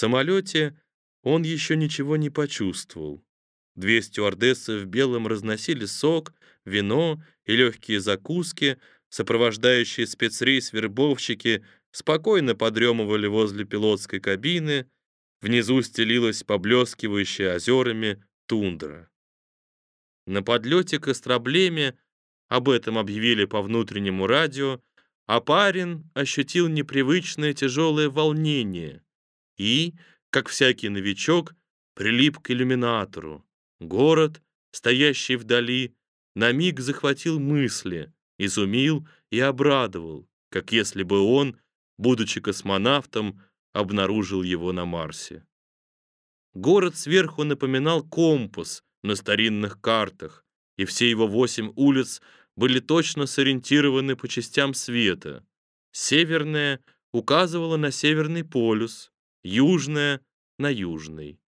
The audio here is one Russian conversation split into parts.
самолете он еще ничего не почувствовал. Две стюардессы в белом разносили сок, вино и легкие закуски, сопровождающие спецрейс вербовщики спокойно подремывали возле пилотской кабины, внизу стелилась поблескивающая озерами тундра. На подлете к Остроблеме об этом объявили по внутреннему радио, а парень ощутил непривычное тяжелое волнение и, как всякий новичок, прилип к иллюминатору. Город, стоящий вдали, на миг захватил мысли, изумил и обрадовал, как если бы он, будучи космонавтом, обнаружил его на Марсе. Город сверху напоминал компас на старинных картах, и все его восемь улиц были точно сориентированы по частям света. Северная указывала на Северный полюс, южная — на Южный.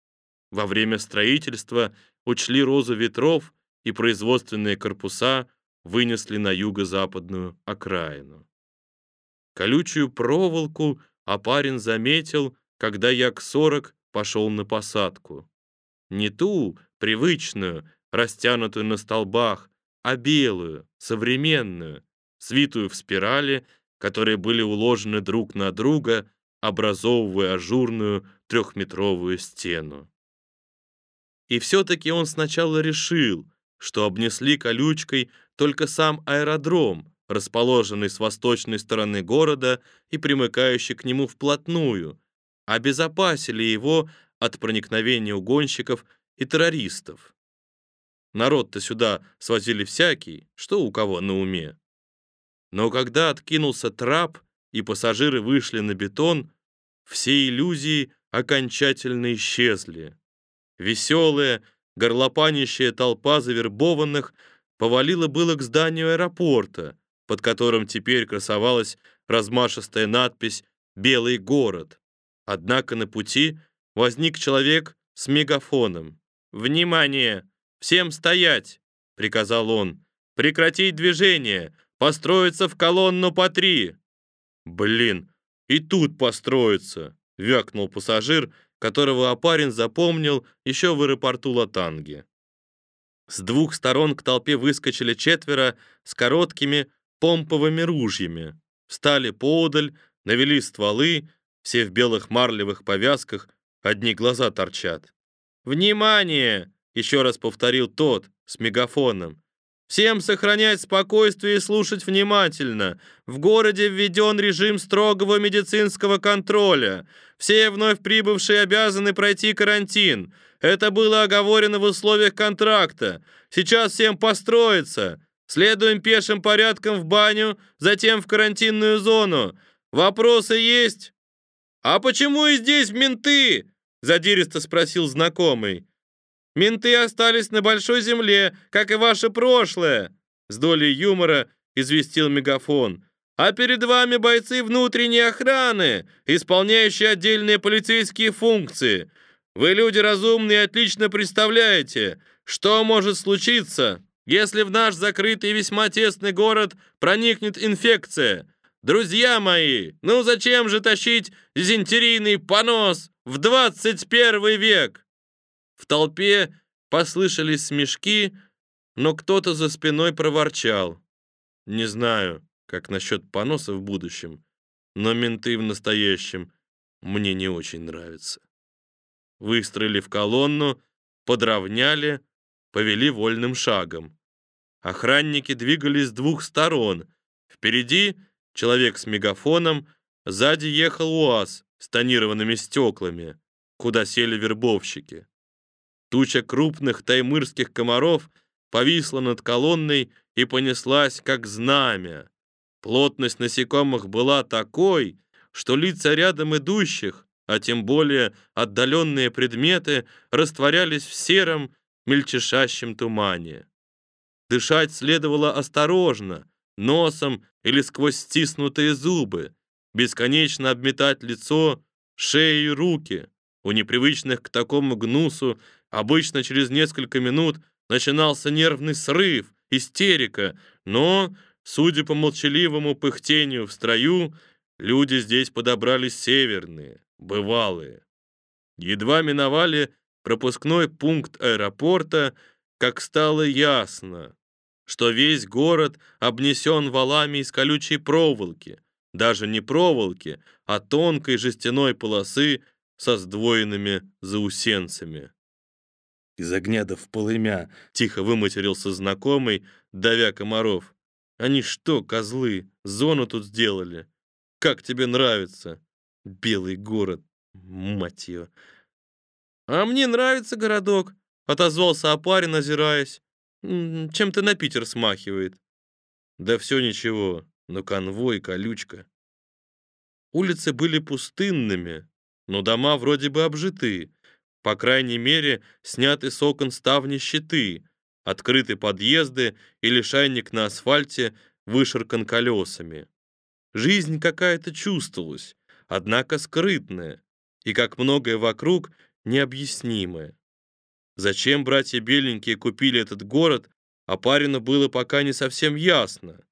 Во время строительства учли розу ветров, и производственные корпуса вынесли на юго-западную окраину. Колючую проволоку Апарин заметил, когда Як-40 пошел на посадку. Не ту, привычную, растянутую на столбах, а белую, современную, свитую в спирали, которые были уложены друг на друга, образовывая ажурную трехметровую стену. И все-таки он сначала решил, что обнесли колючкой только сам аэродром, расположенный с восточной стороны города и примыкающий к нему вплотную, обезопасили его от проникновения угонщиков и террористов. Народ-то сюда свозили всякий, что у кого на уме. Но когда откинулся трап и пассажиры вышли на бетон, все иллюзии окончательно исчезли. Веселая, горлопанящая толпа завербованных повалила было к зданию аэропорта, под которым теперь красовалась размашистая надпись «Белый город». Однако на пути возник человек с мегафоном. «Внимание! Всем стоять!» — приказал он. «Прекратить движение! Построиться в колонну по три!» «Блин, и тут построиться!» — вякнул пассажир, которого Апарин запомнил еще в аэропорту Латанги. С двух сторон к толпе выскочили четверо с короткими помповыми ружьями. Встали поодаль, навели стволы, все в белых марлевых повязках, одни глаза торчат. «Внимание!» Еще раз повторил тот с мегафоном. Всем сохранять спокойствие и слушать внимательно. В городе введен режим строгого медицинского контроля. Все вновь прибывшие обязаны пройти карантин. Это было оговорено в условиях контракта. Сейчас всем построиться. Следуем пешим порядком в баню, затем в карантинную зону. Вопросы есть? А почему и здесь менты? Задиристо спросил знакомый. Менты остались на большой земле, как и ваше прошлое!» С долей юмора известил мегафон. «А перед вами бойцы внутренней охраны, исполняющие отдельные полицейские функции. Вы люди разумные и отлично представляете, что может случиться, если в наш закрытый и весьма тесный город проникнет инфекция. Друзья мои, ну зачем же тащить дизентерийный понос в 21 век?» В толпе послышались смешки, но кто-то за спиной проворчал. Не знаю, как насчет поноса в будущем, но менты в настоящем мне не очень нравятся. Выстроили в колонну, подровняли, повели вольным шагом. Охранники двигались с двух сторон. Впереди человек с мегафоном, сзади ехал УАЗ с тонированными стеклами, куда сели вербовщики. Туча крупных таймырских комаров повисла над колонной и понеслась, как знамя. Плотность насекомых была такой, что лица рядом идущих, а тем более отдаленные предметы, растворялись в сером, мельчешащем тумане. Дышать следовало осторожно, носом или сквозь стиснутые зубы, бесконечно обметать лицо, шею и руки. У непривычных к такому гнусу Обычно через несколько минут начинался нервный срыв, истерика, но, судя по молчаливому пыхтению в строю, люди здесь подобрались северные, бывалые. Едва миновали пропускной пункт аэропорта, как стало ясно, что весь город обнесен валами из колючей проволоки, даже не проволоки, а тонкой жестяной полосы со сдвоенными заусенцами. Из огня да в полымя тихо выматерился знакомый, давя комаров. Они что, козлы, зону тут сделали? Как тебе нравится? Белый город, мать ее. А мне нравится городок, отозвался опарин, озираясь. Чем-то на Питер смахивает. Да все ничего, но конвой, колючка. Улицы были пустынными, но дома вроде бы обжиты. По крайней мере, сняты с окон ставни щиты, открыты подъезды и лишайник на асфальте вышаркан колесами. Жизнь какая-то чувствовалась, однако скрытная, и, как многое вокруг, необъяснимое. Зачем братья Беленькие купили этот город, а парину было пока не совсем ясно,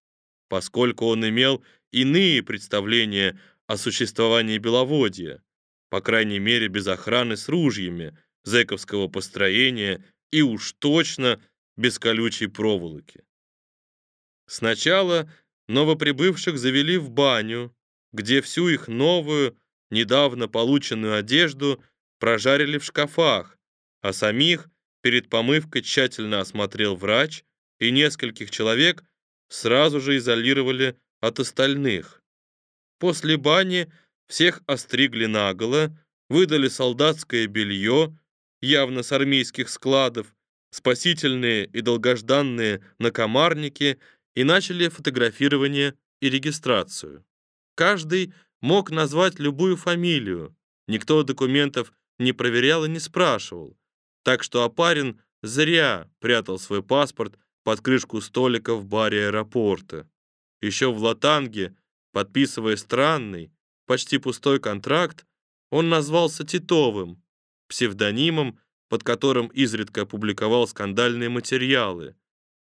поскольку он имел иные представления о существовании Беловодья, по крайней мере без охраны с ружьями, зэковского построения и уж точно без колючей проволоки. Сначала новоприбывших завели в баню, где всю их новую, недавно полученную одежду прожарили в шкафах, а самих перед помывкой тщательно осмотрел врач, и нескольких человек сразу же изолировали от остальных. После бани всех остригли наголо, выдали солдатское белье, явно с армейских складов, спасительные и долгожданные накомарники и начали фотографирование и регистрацию. Каждый мог назвать любую фамилию, никто документов не проверял и не спрашивал, так что Апарин зря прятал свой паспорт под крышку столика в баре аэропорта. Еще в Латанге, подписывая странный, почти пустой контракт, он назвался Титовым, псевдонимом, под которым изредка публиковал скандальные материалы,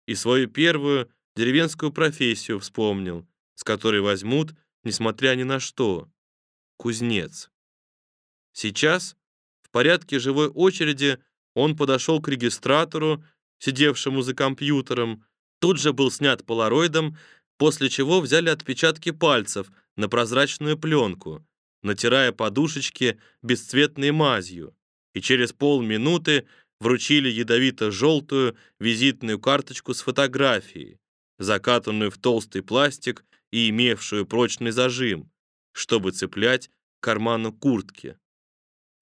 и свою первую деревенскую профессию вспомнил, с которой возьмут, несмотря ни на что. Кузнец. Сейчас, в порядке живой очереди, он подошел к регистратору, сидевшему за компьютером, тут же был снят полароидом, после чего взяли отпечатки пальцев на прозрачную пленку, натирая подушечки бесцветной мазью, и через полминуты вручили ядовито-желтую визитную карточку с фотографией, закатанную в толстый пластик и имевшую прочный зажим, чтобы цеплять к карману куртки.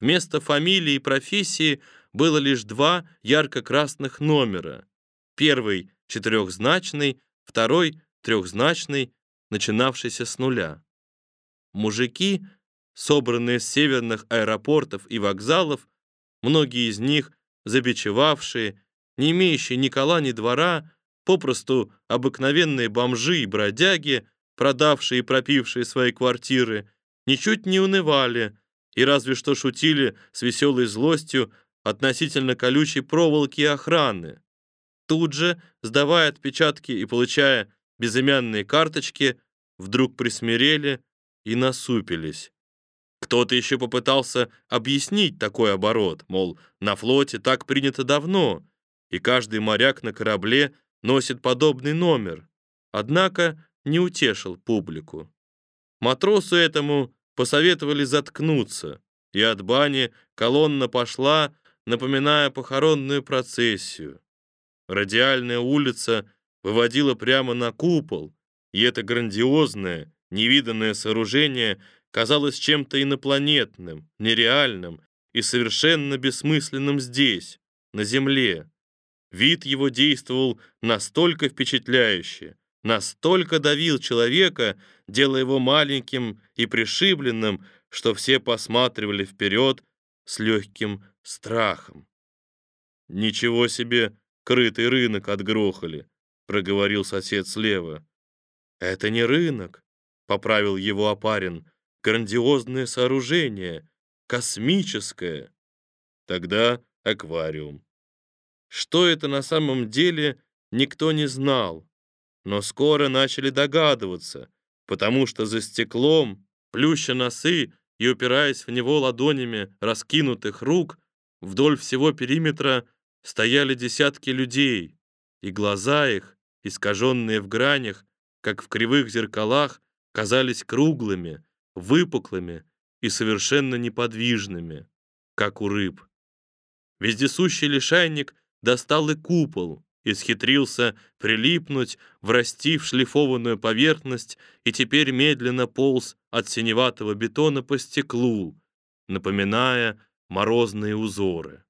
Вместо фамилии и профессии было лишь два ярко-красных номера. Первый — четырехзначный, второй — трехзначный, начинавшийся с нуля. Мужики, собранные с северных аэропортов и вокзалов, многие из них забичевавшие, не имеющие ни кола, ни двора, попросту обыкновенные бомжи и бродяги, продавшие и пропившие свои квартиры, ничуть не унывали и разве что шутили с веселой злостью относительно колючей проволоки и охраны. Тут же, сдавая отпечатки и получая безымянные карточки, вдруг присмирели и насупились. Кто-то еще попытался объяснить такой оборот, мол, на флоте так принято давно, и каждый моряк на корабле носит подобный номер, однако не утешил публику. Матросу этому посоветовали заткнуться, и от бани колонна пошла, напоминая похоронную процессию. Радиальная улица выводила прямо на купол, и это грандиозное, невиданное сооружение казалось чем-то инопланетным, нереальным и совершенно бессмысленным здесь, на Земле. Вид его действовал настолько впечатляюще, настолько давил человека, делая его маленьким и пришибленным, что все посматривали вперед с легким страхом. «Ничего себе, крытый рынок отгрохали», — проговорил сосед слева. «Это не рынок», — поправил его опарин, — «грандиозное сооружение, космическое». «Тогда аквариум». Что это на самом деле, никто не знал, но скоро начали догадываться, потому что за стеклом, плюща носы и упираясь в него ладонями раскинутых рук, вдоль всего периметра стояли десятки людей, и глаза их, искаженные в гранях, как в кривых зеркалах, казались круглыми, выпуклыми и совершенно неподвижными, как у рыб. Вездесущий лишайник достал и купол, исхитрился прилипнуть, врасти в шлифованную поверхность и теперь медленно полз от синеватого бетона по стеклу, напоминая морозные узоры.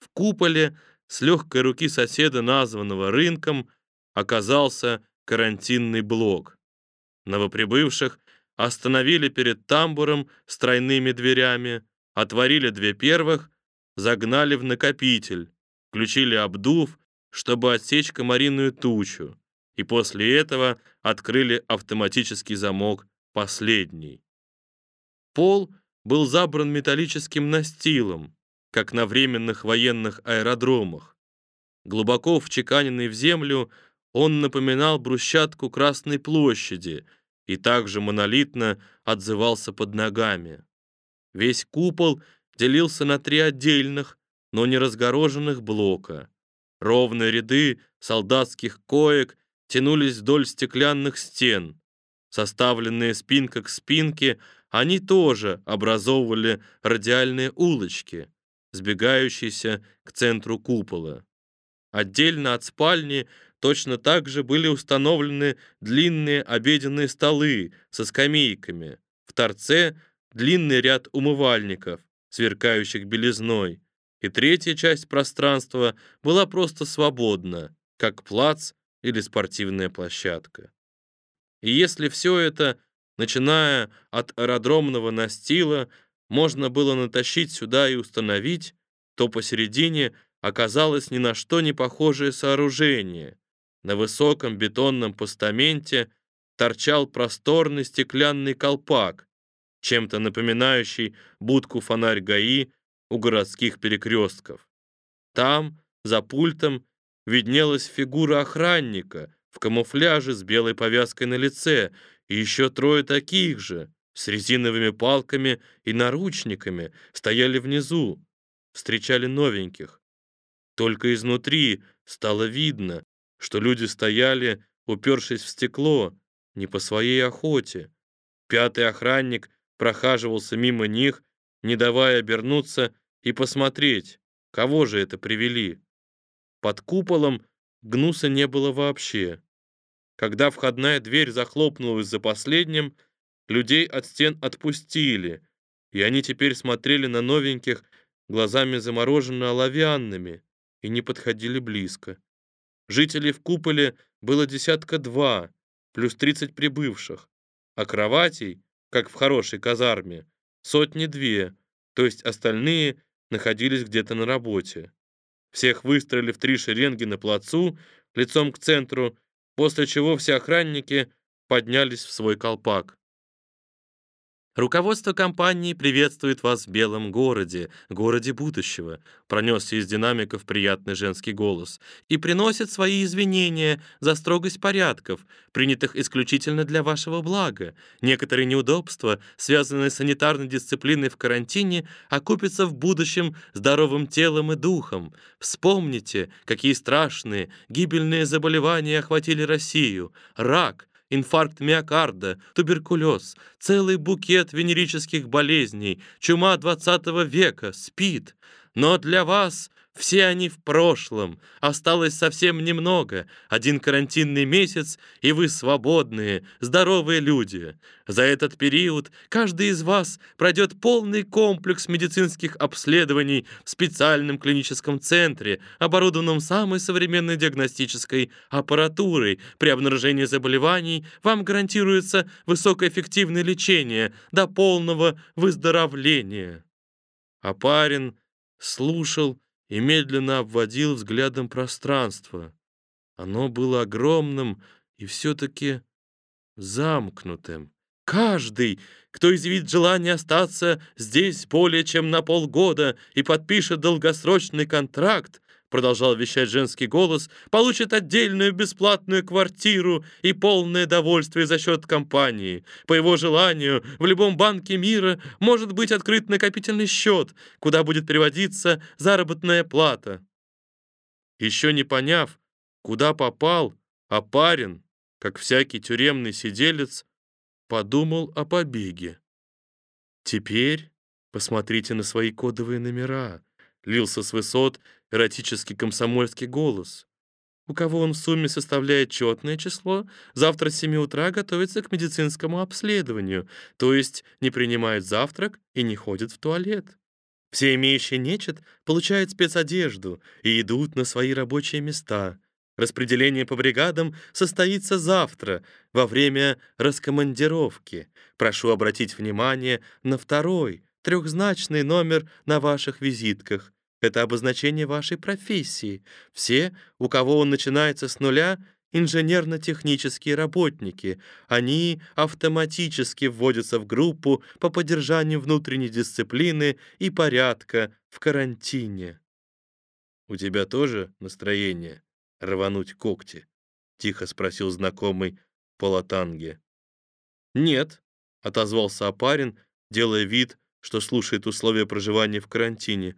В куполе с легкой руки соседа, названного рынком, оказался карантинный блок. Новоприбывших остановили перед тамбуром с тройными дверями, отворили две первых, загнали в накопитель, включили обдув, чтобы отсечь комариную тучу, и после этого открыли автоматический замок последний. Пол был забран металлическим настилом, как на временных военных аэродромах. Глубоко вчеканенный в землю, он напоминал брусчатку Красной площади и также монолитно отзывался под ногами. Весь купол делился на три отдельных, но не разгороженных блока. Ровные ряды солдатских коек тянулись вдоль стеклянных стен. Составленные спинка к спинке, они тоже образовывали радиальные улочки, сбегающиеся к центру купола. Отдельно от спальни точно так же были установлены длинные обеденные столы со скамейками. В торце длинный ряд умывальников, сверкающих белизной и третья часть пространства была просто свободна, как плац или спортивная площадка. И если все это, начиная от аэродромного настила, можно было натащить сюда и установить, то посередине оказалось ни на что не похожее сооружение. На высоком бетонном постаменте торчал просторный стеклянный колпак, чем-то напоминающий будку-фонарь ГАИ у городских перекрестков. Там, за пультом, виднелась фигура охранника в камуфляже с белой повязкой на лице и еще трое таких же, с резиновыми палками и наручниками, стояли внизу, встречали новеньких. Только изнутри стало видно, что люди стояли, упершись в стекло, не по своей охоте. Пятый охранник прохаживался мимо них не давая обернуться и посмотреть, кого же это привели. Под куполом гнуса не было вообще. Когда входная дверь захлопнулась за последним, людей от стен отпустили, и они теперь смотрели на новеньких глазами замороженно-оловянными и не подходили близко. Жителей в куполе было десятка два, плюс тридцать прибывших, а кроватей, как в хорошей казарме, сотни-две, то есть остальные находились где-то на работе. Всех выстроили в три шеренги на плацу, лицом к центру, после чего все охранники поднялись в свой колпак. Руководство компании приветствует вас в Белом городе, городе будущего, пронесся из динамиков приятный женский голос, и приносит свои извинения за строгость порядков, принятых исключительно для вашего блага. Некоторые неудобства, связанные с санитарной дисциплиной в карантине, окупятся в будущем здоровым телом и духом. Вспомните, какие страшные, гибельные заболевания охватили Россию. Рак, инфаркт миокарда, туберкулез, целый букет венерических болезней, чума 20 века, спид. Но для вас все они в прошлом. Осталось совсем немного. Один карантинный месяц, и вы свободные, здоровые люди. За этот период каждый из вас пройдет полный комплекс медицинских обследований в специальном клиническом центре, оборудованном самой современной диагностической аппаратурой. При обнаружении заболеваний вам гарантируется высокоэффективное лечение до полного выздоровления. А парень слушал и медленно обводил взглядом пространство. Оно было огромным и все-таки замкнутым. Каждый, кто изъявит желание остаться здесь более чем на полгода и подпишет долгосрочный контракт, продолжал вещать женский голос, получит отдельную бесплатную квартиру и полное довольствие за счет компании. По его желанию, в любом банке мира может быть открыт накопительный счет, куда будет переводиться заработная плата. Еще не поняв, куда попал, Опарин, как всякий тюремный сиделец, подумал о побеге. Теперь посмотрите на свои кодовые номера, лился с высот эротический комсомольский голос. У кого он в сумме составляет четное число, завтра с 7 утра готовится к медицинскому обследованию, то есть не принимает завтрак и не ходит в туалет. Все имеющие нечет получают спецодежду и идут на свои рабочие места. Распределение по бригадам состоится завтра, во время раскомандировки. Прошу обратить внимание на второй, трехзначный номер на ваших визитках. Это обозначение вашей профессии. Все, у кого он начинается с нуля, инженерно-технические работники. Они автоматически вводятся в группу по поддержанию внутренней дисциплины и порядка в карантине. «У тебя тоже настроение рвануть когти?» — тихо спросил знакомый Полотанге. «Нет», — отозвался Апарин, делая вид, что слушает условия проживания в карантине.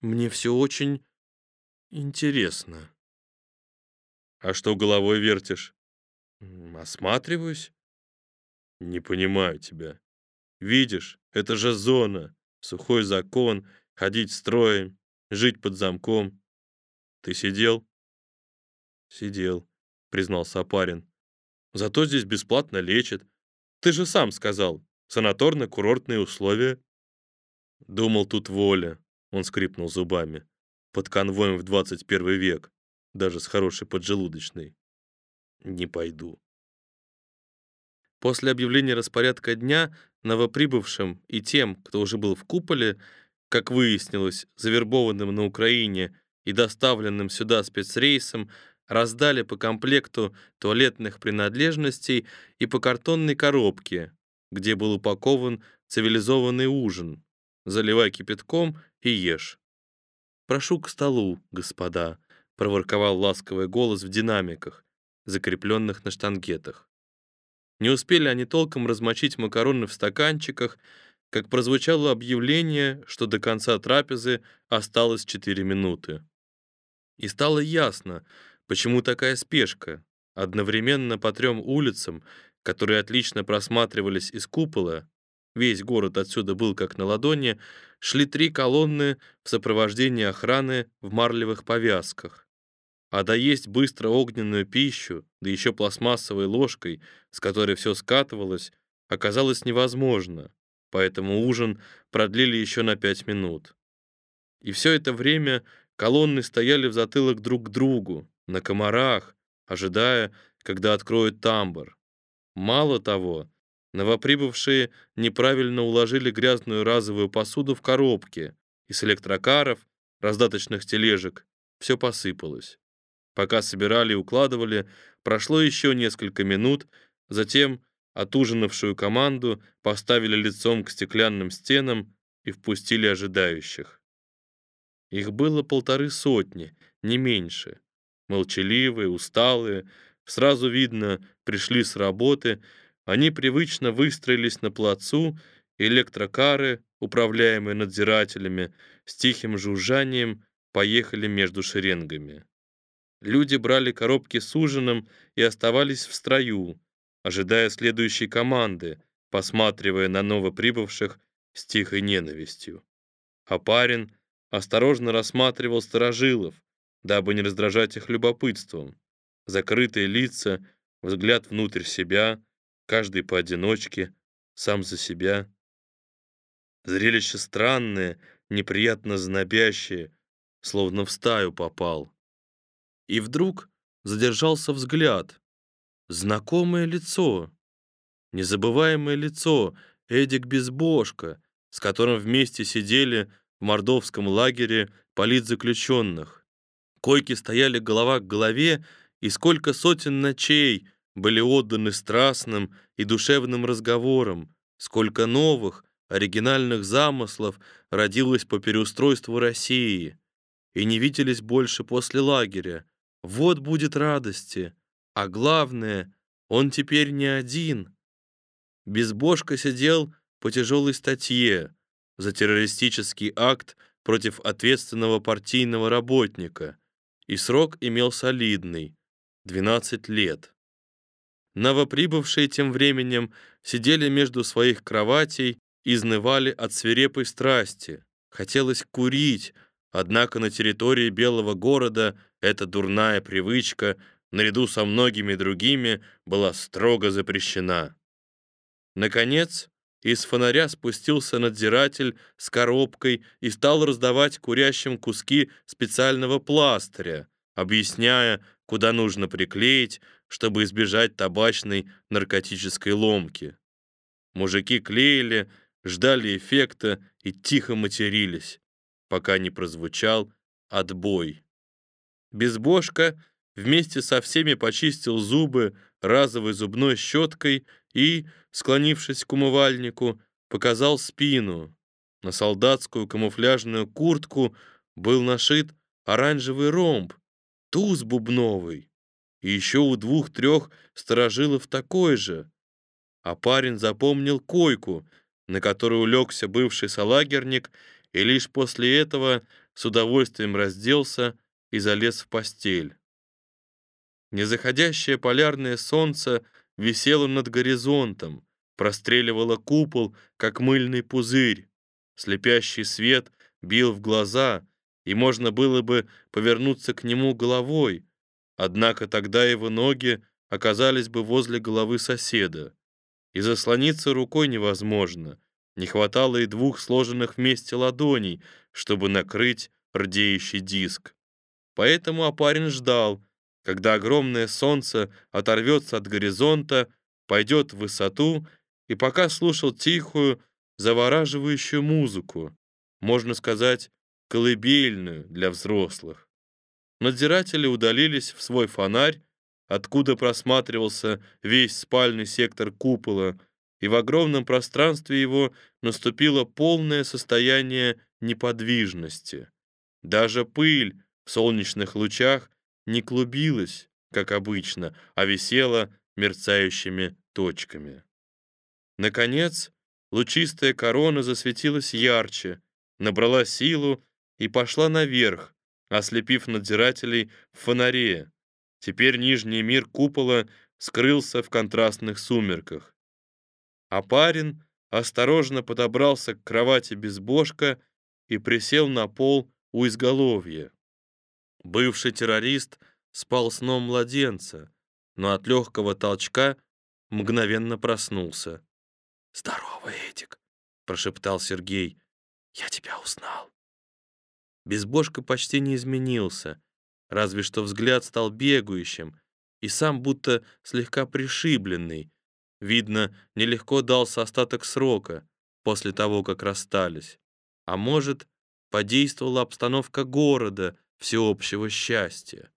«Мне все очень интересно». А что головой вертишь? Осматриваюсь. Не понимаю тебя. Видишь, это же зона, сухой закон, ходить строем, жить под замком. Ты сидел? Сидел, признался Апарин. Зато здесь бесплатно лечат. Ты же сам сказал, санаторно-курортные условия. Думал, тут воля, он скрипнул зубами. Под конвоем в 21 век даже с хорошей поджелудочной. Не пойду. После объявления распорядка дня новоприбывшим и тем, кто уже был в куполе, как выяснилось, завербованным на Украине и доставленным сюда спецрейсом, раздали по комплекту туалетных принадлежностей и по картонной коробке, где был упакован цивилизованный ужин. Заливай кипятком и ешь. Прошу к столу, господа проворковал ласковый голос в динамиках, закрепленных на штангетах. Не успели они толком размочить макароны в стаканчиках, как прозвучало объявление, что до конца трапезы осталось 4 минуты. И стало ясно, почему такая спешка. Одновременно по трем улицам, которые отлично просматривались из купола, весь город отсюда был как на ладони, шли три колонны в сопровождении охраны в марлевых повязках. А доесть быстро огненную пищу, да еще пластмассовой ложкой, с которой все скатывалось, оказалось невозможно, поэтому ужин продлили еще на пять минут. И все это время колонны стояли в затылок друг к другу, на комарах, ожидая, когда откроют тамбур. Мало того, новоприбывшие неправильно уложили грязную разовую посуду в коробки, и с электрокаров, раздаточных тележек, все посыпалось. Пока собирали и укладывали, прошло еще несколько минут, затем отужинавшую команду поставили лицом к стеклянным стенам и впустили ожидающих. Их было полторы сотни, не меньше. Молчаливые, усталые, сразу видно, пришли с работы, они привычно выстроились на плацу, электрокары, управляемые надзирателями, с тихим жужжанием поехали между шеренгами. Люди брали коробки с ужином и оставались в строю, ожидая следующей команды, посматривая на новоприбывших с тихой ненавистью. А парень осторожно рассматривал сторожилов, дабы не раздражать их любопытством. Закрытые лица, взгляд внутрь себя, каждый поодиночке, сам за себя. Зрелище странное, неприятно знобящее, словно в стаю попал. И вдруг задержался взгляд. Знакомое лицо. Незабываемое лицо Эдик Безбошко, с которым вместе сидели в мордовском лагере политзаключенных. Койки стояли голова к голове, и сколько сотен ночей были отданы страстным и душевным разговорам, сколько новых, оригинальных замыслов родилось по переустройству России. и не виделись больше после лагеря. Вот будет радости. А главное, он теперь не один. Безбожка сидел по тяжелой статье за террористический акт против ответственного партийного работника, и срок имел солидный — 12 лет. Новоприбывшие тем временем сидели между своих кроватей изнывали от свирепой страсти. Хотелось курить, однако на территории Белого города эта дурная привычка, наряду со многими другими, была строго запрещена. Наконец, из фонаря спустился надзиратель с коробкой и стал раздавать курящим куски специального пластыря, объясняя, куда нужно приклеить, чтобы избежать табачной наркотической ломки. Мужики клеили, ждали эффекта и тихо матерились, пока не прозвучал отбой. Безбожка вместе со всеми почистил зубы разовой зубной щеткой и, склонившись к умывальнику, показал спину. На солдатскую камуфляжную куртку был нашит оранжевый ромб, туз бубновый, и еще у двух-трех сторожилов такой же. А парень запомнил койку, на которую улегся бывший салагерник, и лишь после этого с удовольствием разделся и залез в постель. Незаходящее полярное солнце висело над горизонтом, простреливало купол, как мыльный пузырь. Слепящий свет бил в глаза, и можно было бы повернуться к нему головой, однако тогда его ноги оказались бы возле головы соседа. И заслониться рукой невозможно. Не хватало и двух сложенных вместе ладоней, чтобы накрыть рдеющий диск. Поэтому Апарин ждал, когда огромное солнце оторвется от горизонта, пойдет в высоту, и пока слушал тихую, завораживающую музыку, можно сказать, колыбельную для взрослых. Надзиратели удалились в свой фонарь, откуда просматривался весь спальный сектор купола, и в огромном пространстве его наступило полное состояние неподвижности. Даже пыль в солнечных лучах не клубилась, как обычно, а висела мерцающими точками. Наконец, лучистая корона засветилась ярче, набрала силу и пошла наверх, ослепив надзирателей в фонаре. Теперь нижний мир купола скрылся в контрастных сумерках. А парень осторожно подобрался к кровати безбожка и присел на пол у изголовья. Бывший террорист спал сном младенца, но от легкого толчка мгновенно проснулся. «Здорово, Эдик», — прошептал Сергей. «Я тебя узнал». Безбожка почти не изменился, разве что взгляд стал бегающим и сам будто слегка пришибленный. Видно, нелегко дался остаток срока после того, как расстались. А может, подействовала обстановка города, всеобщего счастья.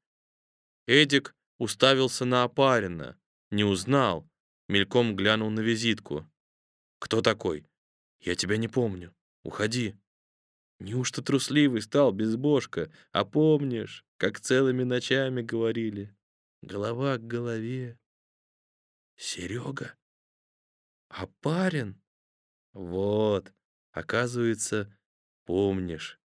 Эдик уставился на опарина, не узнал, мельком глянул на визитку. «Кто такой? Я тебя не помню. Уходи». Неужто трусливый стал безбожка? А помнишь, как целыми ночами говорили? Голова к голове. Серега? А парень? Вот, оказывается, помнишь.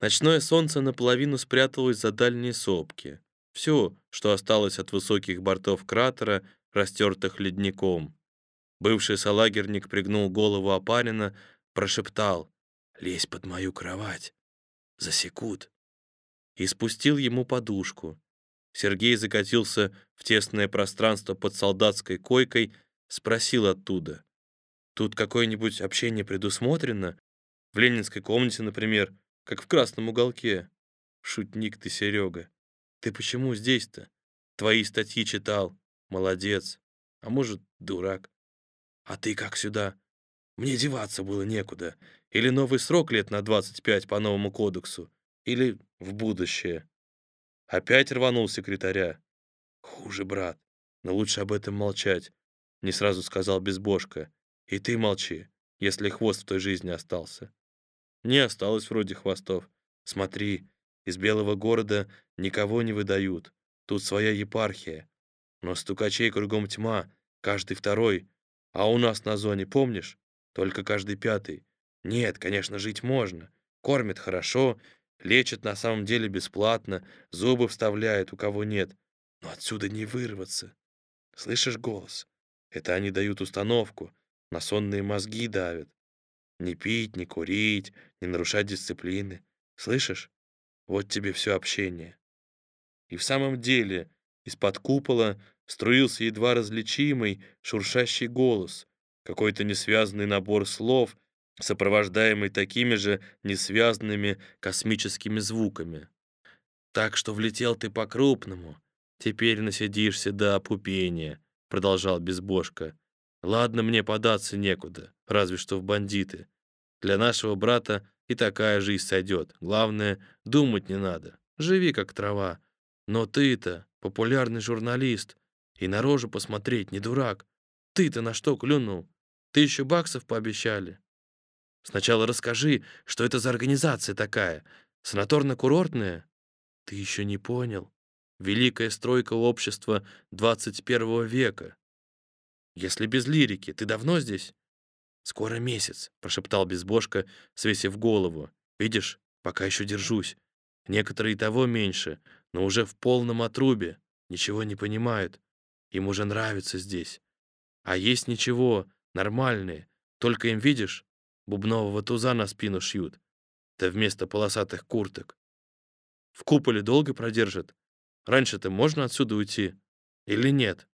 Ночное солнце наполовину спряталось за дальние сопки. Все, что осталось от высоких бортов кратера, растертых ледником. Бывший салагерник пригнул голову опарина, прошептал «Лезь под мою кровать, засекут» и спустил ему подушку. Сергей закатился в тесное пространство под солдатской койкой, спросил оттуда. «Тут какое-нибудь общение предусмотрено? В ленинской комнате, например?» как в красном уголке. Шутник ты, Серега. Ты почему здесь-то? Твои статьи читал. Молодец. А может, дурак. А ты как сюда? Мне деваться было некуда. Или новый срок лет на 25 по новому кодексу, или в будущее. Опять рванул секретаря. Хуже, брат. Но лучше об этом молчать. Не сразу сказал безбожка. И ты молчи, если хвост в той жизни остался. Не осталось вроде хвостов. Смотри, Из белого города никого не выдают. Тут своя епархия. Но стукачей кругом тьма, каждый второй. А у нас на зоне, помнишь? Только каждый пятый. Нет, конечно, жить можно. Кормят хорошо, лечат на самом деле бесплатно, зубы вставляют, у кого нет. Но отсюда не вырваться. Слышишь голос? Это они дают установку, на сонные мозги давят. Не пить, не курить, не нарушать дисциплины. Слышишь? Вот тебе все общение. И в самом деле из-под купола струился едва различимый шуршащий голос, какой-то несвязанный набор слов, сопровождаемый такими же несвязанными космическими звуками. «Так что влетел ты по-крупному. Теперь насидишься до опупения», — продолжал Безбожка. «Ладно, мне податься некуда, разве что в бандиты. Для нашего брата и такая жизнь сойдет. Главное, думать не надо. Живи, как трава. Но ты-то популярный журналист, и на рожу посмотреть не дурак. Ты-то на что клюнул? Ты еще баксов пообещали. Сначала расскажи, что это за организация такая? Санаторно-курортная? Ты еще не понял. Великая стройка общества 21 века. Если без лирики, ты давно здесь? Скоро месяц, прошептал безбожка, свесив голову. Видишь, пока еще держусь. Некоторые того меньше, но уже в полном отрубе, ничего не понимают. Им уже нравится здесь. А есть ничего, нормальные. Только им, видишь, бубнового туза на спину шьют. Да вместо полосатых курток. В куполе долго продержат? Раньше-то можно отсюда уйти? Или нет?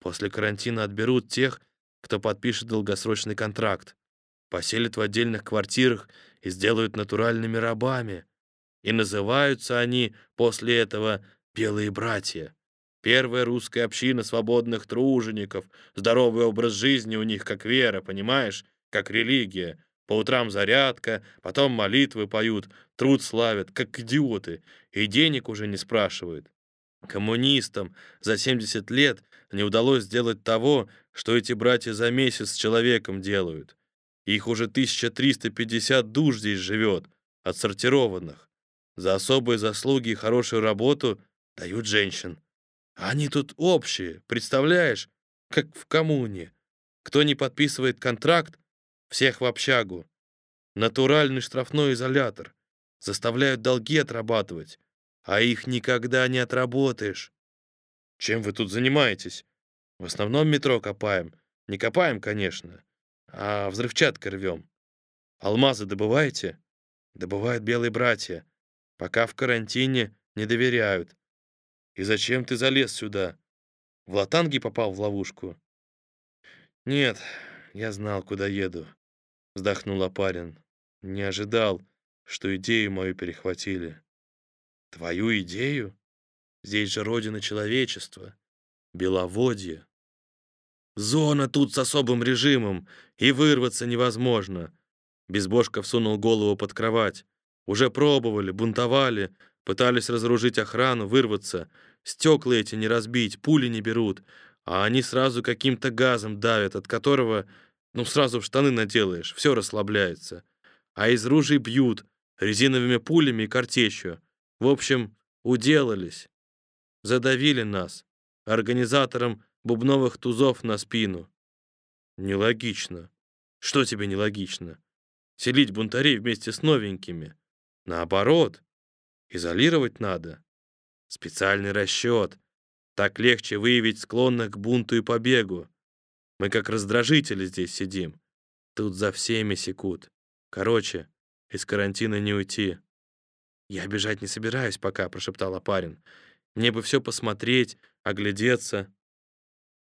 После карантина отберут тех, кто подпишет долгосрочный контракт, поселят в отдельных квартирах и сделают натуральными рабами. И называются они после этого «белые братья». Первая русская община свободных тружеников, здоровый образ жизни у них как вера, понимаешь, как религия. По утрам зарядка, потом молитвы поют, труд славят, как идиоты, и денег уже не спрашивают. Коммунистам за 70 лет не удалось сделать того, что эти братья за месяц с человеком делают. Их уже 1350 душ здесь живет, отсортированных. За особые заслуги и хорошую работу дают женщин. Они тут общие, представляешь, как в коммуне. Кто не подписывает контракт, всех в общагу. Натуральный штрафной изолятор. Заставляют долги отрабатывать, а их никогда не отработаешь. Чем вы тут занимаетесь? В основном метро копаем. Не копаем, конечно, а взрывчаткой рвем. Алмазы добываете? Добывают белые братья. Пока в карантине не доверяют. И зачем ты залез сюда? В латанги попал в ловушку? Нет, я знал, куда еду, вздохнул Апарин. Не ожидал, что идею мою перехватили. Твою идею? Здесь же родина человечества, Беловодье. Зона тут с особым режимом, и вырваться невозможно. Безбожков сунул голову под кровать. Уже пробовали, бунтовали, пытались разоружить охрану, вырваться. Стекла эти не разбить, пули не берут, а они сразу каким-то газом давят, от которого, ну, сразу в штаны наделаешь, все расслабляется. А из ружей бьют, резиновыми пулями и картечью. В общем, уделались. Задавили нас, организаторам бубновых тузов на спину. Нелогично. Что тебе нелогично? Селить бунтарей вместе с новенькими. Наоборот, изолировать надо. Специальный расчет. Так легче выявить склонных к бунту и побегу. Мы как раздражители здесь сидим. Тут за всеми секут. Короче, из карантина не уйти. Я бежать не собираюсь пока, прошептала парень. Мне бы все посмотреть, оглядеться.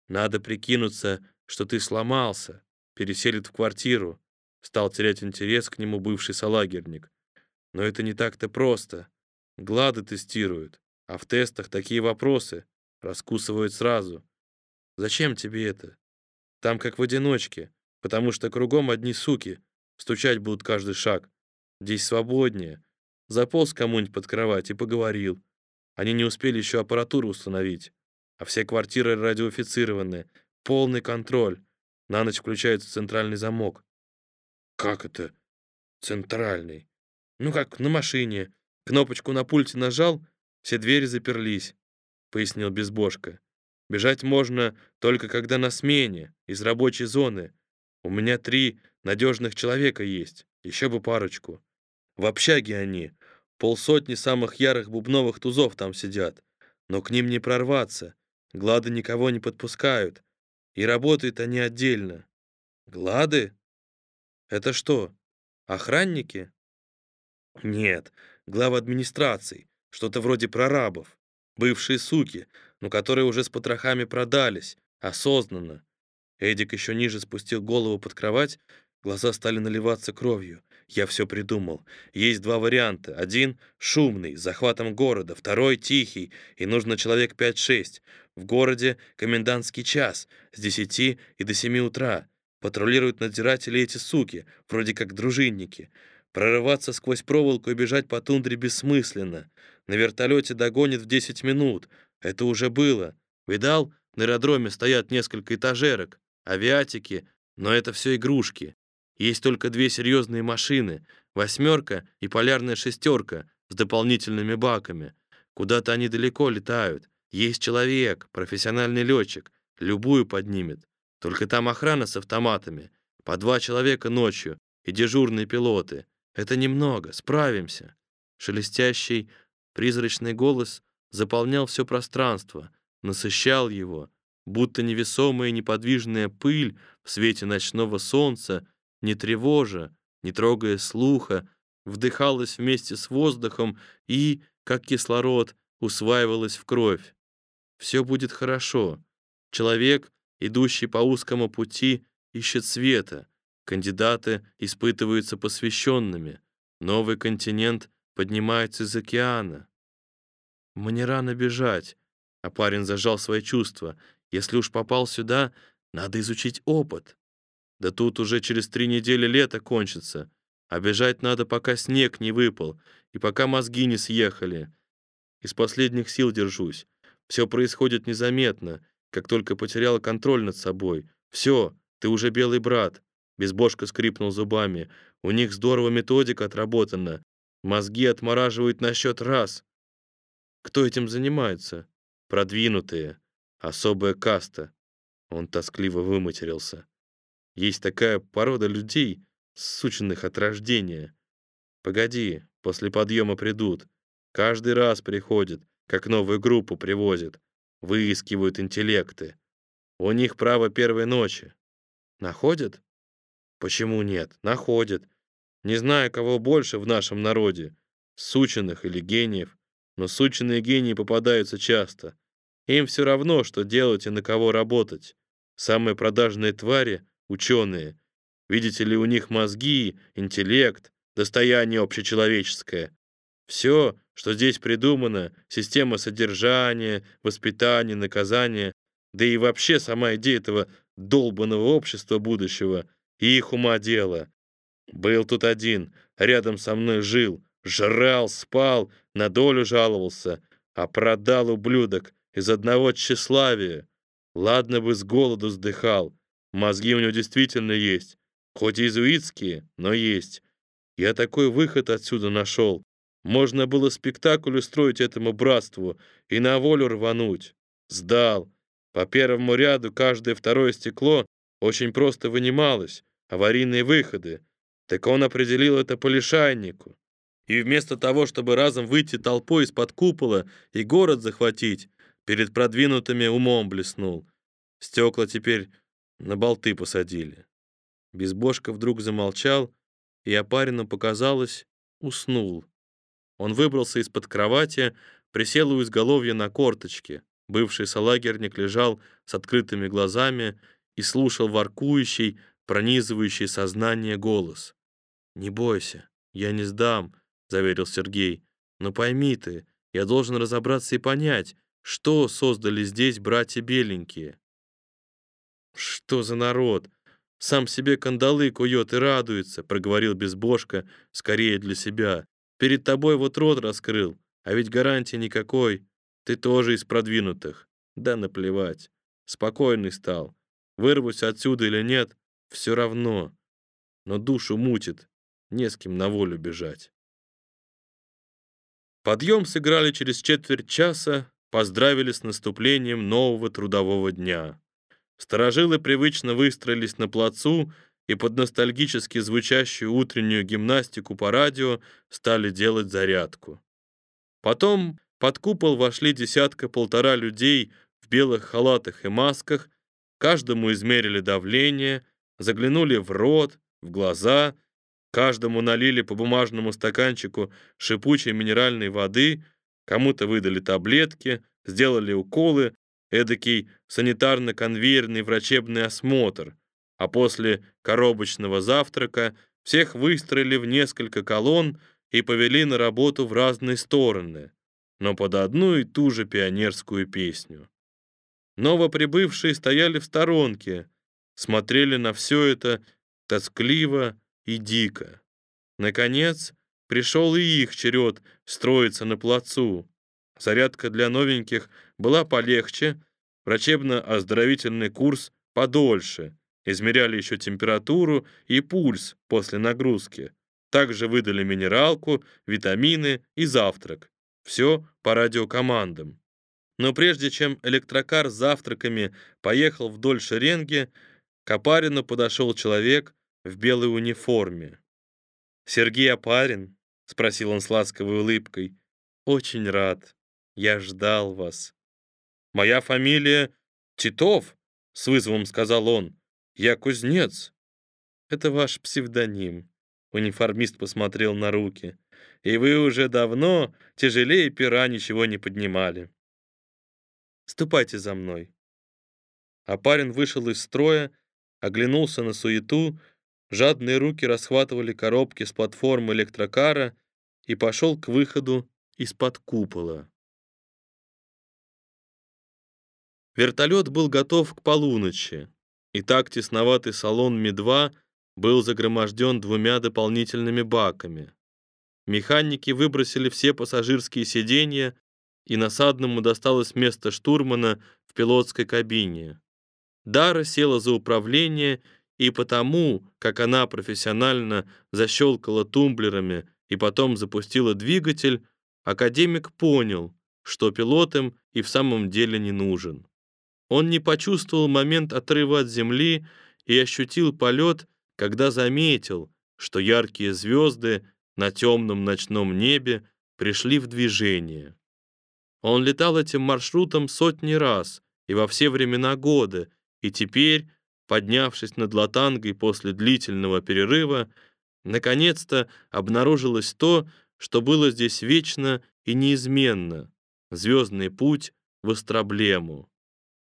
Надо прикинуться, что ты сломался, переселит в квартиру. Стал терять интерес к нему бывший салагерник. Но это не так-то просто. Глады тестируют. А в тестах такие вопросы раскусывают сразу. Зачем тебе это? Там как в одиночке, потому что кругом одни суки, стучать будут каждый шаг. Здесь свободнее. Заполз кому-нибудь под кровать и поговорил. Они не успели еще аппаратуру установить, а все квартиры радиоофицированные, полный контроль. На ночь включается центральный замок. Как это? Центральный? Ну как на машине. Кнопочку на пульте нажал, все двери заперлись, пояснил Безбожка. Бежать можно только когда на смене, из рабочей зоны. У меня три надежных человека есть, еще бы парочку. В общаге они, полсотни самых ярых бубновых тузов там сидят, но к ним не прорваться, глады никого не подпускают, и работают они отдельно. Глады? Это что, охранники? Нет, главы администрации, что-то вроде прорабов, бывшие суки, но которые уже с потрохами продались, осознанно. Эдик еще ниже спустил голову под кровать, глаза стали наливаться кровью. Я все придумал. Есть два варианта. Один — шумный, с захватом города. Второй — тихий, и нужно человек 5-6. В городе комендантский час, с 10 и до 7 утра. Патрулируют надзиратели эти суки, вроде как дружинники. Прорываться сквозь проволоку и бежать по тундре бессмысленно. На вертолете догонит в 10 минут. Это уже было. Видал, на аэродроме стоят несколько этажерок, авиатики, но это все игрушки. Есть только две серьезные машины, «восьмерка» и «полярная шестерка» с дополнительными баками. Куда-то они далеко летают. Есть человек, профессиональный летчик, любую поднимет. Только там охрана с автоматами, по два человека ночью и дежурные пилоты. Это немного, справимся. Шелестящий, призрачный голос заполнял все пространство, насыщал его, будто невесомая неподвижная пыль в свете ночного солнца, не тревожа, не трогая слуха, вдыхалась вместе с воздухом и, как кислород, усваивалась в кровь. Все будет хорошо. Человек, идущий по узкому пути, ищет света. Кандидаты испытываются посвященными. Новый континент поднимается из океана. Мне рано бежать, а парень зажал свои чувства. Если уж попал сюда, надо изучить опыт. Да тут уже через три недели лето кончится, а бежать надо, пока снег не выпал и пока мозги не съехали. Из последних сил держусь. Все происходит незаметно, как только потеряла контроль над собой. Все, ты уже белый брат. Безбожка скрипнул зубами. У них здорово методика отработана. Мозги отмораживают на счет раз. Кто этим занимается? Продвинутые. Особая каста. Он тоскливо выматерился. Есть такая порода людей, сученных от рождения. Погоди, после подъема придут. Каждый раз приходят, как новую группу привозят, выискивают интеллекты. У них право первой ночи. Находят? Почему нет? Находят. Не знаю, кого больше в нашем народе, сученных или гениев, но сученные гении попадаются часто. Им все равно, что делать и на кого работать. Самые продажные твари — ученые. Видите ли, у них мозги, интеллект, достояние общечеловеческое. Все, что здесь придумано, система содержания, воспитания, наказания, да и вообще сама идея этого долбанного общества будущего, и их ума дело. Был тут один, рядом со мной жил, жрал, спал, на долю жаловался, а продал ублюдок из одного тщеславия. Ладно бы с голоду сдыхал, мозги у него действительно есть, хоть и иезуитские, но есть. Я такой выход отсюда нашел, можно было спектакль устроить этому братству и на волю рвануть. Сдал. По первому ряду каждое второе стекло очень просто вынималось, аварийные выходы. Так он определил это по лишайнику. И вместо того, чтобы разом выйти толпой из-под купола и город захватить, перед продвинутыми умом блеснул. Стекла теперь на болты посадили. Безбожка вдруг замолчал, и опарину показалось, уснул. Он выбрался из-под кровати, присел у изголовья на корточки. Бывший салагерник лежал с открытыми глазами и слушал воркующий, пронизывающий сознание голос. «Не бойся, я не сдам», — заверил Сергей. «Но пойми ты, я должен разобраться и понять, что создали здесь братья беленькие». «Что за народ? Сам себе кандалы кует и радуется», — проговорил безбожка, скорее для себя. Перед тобой вот рот раскрыл, а ведь гарантии никакой. Ты тоже из продвинутых. Да наплевать. Спокойный стал. Вырвусь отсюда или нет, все равно. Но душу мутит. Не с кем на волю бежать. Подъем сыграли через четверть часа, поздравили с наступлением нового трудового дня. Сторожилы привычно выстроились на плацу и под ностальгически звучащую утреннюю гимнастику по радио стали делать зарядку. Потом под купол вошли десятка-полтора людей в белых халатах и масках, каждому измерили давление, заглянули в рот, в глаза, каждому налили по бумажному стаканчику шипучей минеральной воды, кому-то выдали таблетки, сделали уколы, эдакий санитарно-конвейерный врачебный осмотр, а после коробочного завтрака всех выстроили в несколько колонн и повели на работу в разные стороны, но под одну и ту же пионерскую песню. Новоприбывшие стояли в сторонке, смотрели на все это тоскливо и дико. Наконец, пришел и их черед строиться на плацу. Зарядка для новеньких была полегче, врачебно-оздоровительный курс подольше. Измеряли еще температуру и пульс после нагрузки. Также выдали минералку, витамины и завтрак. Все по радиокомандам. Но прежде чем электрокар с завтраками поехал вдоль шеренги, к Апарину подошел человек в белой униформе. «Сергей Апарин?» — спросил он с ласковой улыбкой. «Очень рад. Я ждал вас». «Моя фамилия Титов», — с вызовом сказал он. «Я кузнец». «Это ваш псевдоним», — униформист посмотрел на руки. «И вы уже давно тяжелее пера ничего не поднимали». «Ступайте за мной». А парень вышел из строя, оглянулся на суету, жадные руки расхватывали коробки с платформы электрокара и пошел к выходу из-под купола. Вертолет был готов к полуночи, и так тесноватый салон Ми-2 был загроможден двумя дополнительными баками. Механики выбросили все пассажирские сиденья, и насадному досталось место штурмана в пилотской кабине. Дара села за управление, и потому, как она профессионально защелкала тумблерами и потом запустила двигатель, академик понял, что пилот им и в самом деле не нужен. Он не почувствовал момент отрыва от земли и ощутил полет, когда заметил, что яркие звезды на темном ночном небе пришли в движение. Он летал этим маршрутом сотни раз и во все времена года, и теперь, поднявшись над Латангой после длительного перерыва, наконец-то обнаружилось то, что было здесь вечно и неизменно — звездный путь в Остроблему.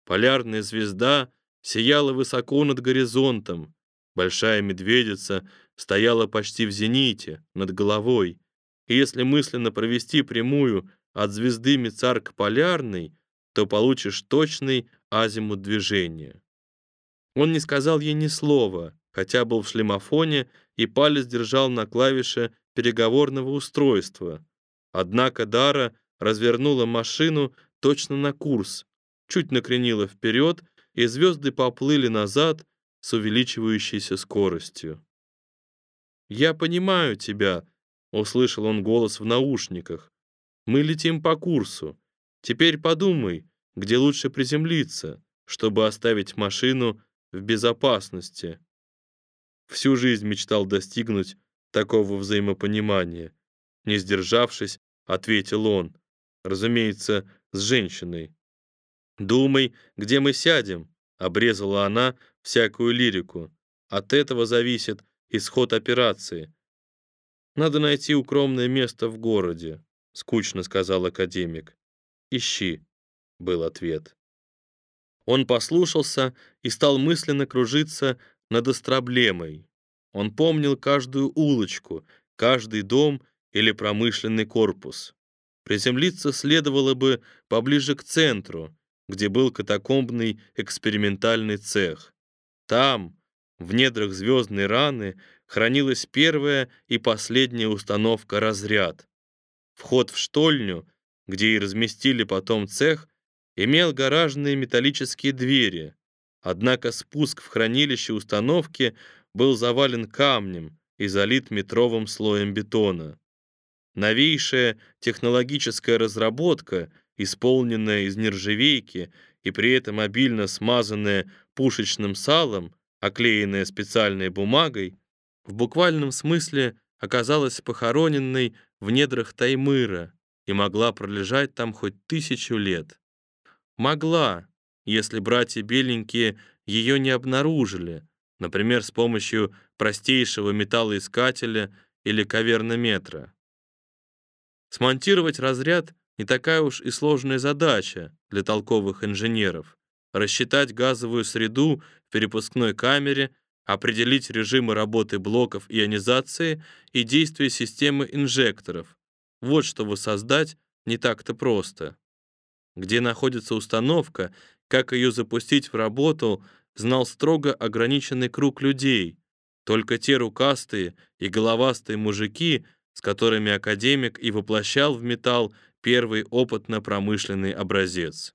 Полярная звезда сияла высоко над горизонтом. Большая медведица стояла почти в зените, над головой. И если мысленно провести прямую от звезды Мицар к полярной, то получишь точный азимут движения. Он не сказал ей ни слова, хотя был в шлемофоне и палец держал на клавише переговорного устройства. Однако Дара развернула машину точно на курс, чуть накренила вперед, и звезды поплыли назад с увеличивающейся скоростью. «Я понимаю тебя», — услышал он голос в наушниках. «Мы летим по курсу. Теперь подумай, где лучше приземлиться, чтобы оставить машину в безопасности». Всю жизнь мечтал достигнуть такого взаимопонимания. Не сдержавшись, ответил он. Разумеется, с женщиной. «Думай, где мы сядем», — обрезала она всякую лирику. «От этого зависит исход операции». «Надо найти укромное место в городе», — скучно сказал академик. «Ищи», — был ответ. Он послушался и стал мысленно кружиться над остроблемой. Он помнил каждую улочку, каждый дом или промышленный корпус. Приземлиться следовало бы поближе к центру, где был катакомбный экспериментальный цех. Там, в недрах звездной раны, хранилась первая и последняя установка «Разряд». Вход в штольню, где и разместили потом цех, имел гаражные металлические двери, однако спуск в хранилище установки был завален камнем и залит метровым слоем бетона. новейшая технологическая разработка, исполненная из нержавейки и при этом обильно смазанная пушечным салом, оклеенная специальной бумагой, в буквальном смысле оказалась похороненной в недрах Таймыра и могла пролежать там хоть тысячу лет. Могла, если братья Беленькие ее не обнаружили, например, с помощью простейшего металлоискателя или кавернометра. Смонтировать разряд не такая уж и сложная задача для толковых инженеров. Рассчитать газовую среду в перепускной камере, определить режимы работы блоков ионизации и действия системы инжекторов. Вот что воссоздать не так-то просто. Где находится установка, как ее запустить в работу, знал строго ограниченный круг людей. Только те рукастые и головастые мужики, с которыми академик и воплощал в металл первый опытно-промышленный образец.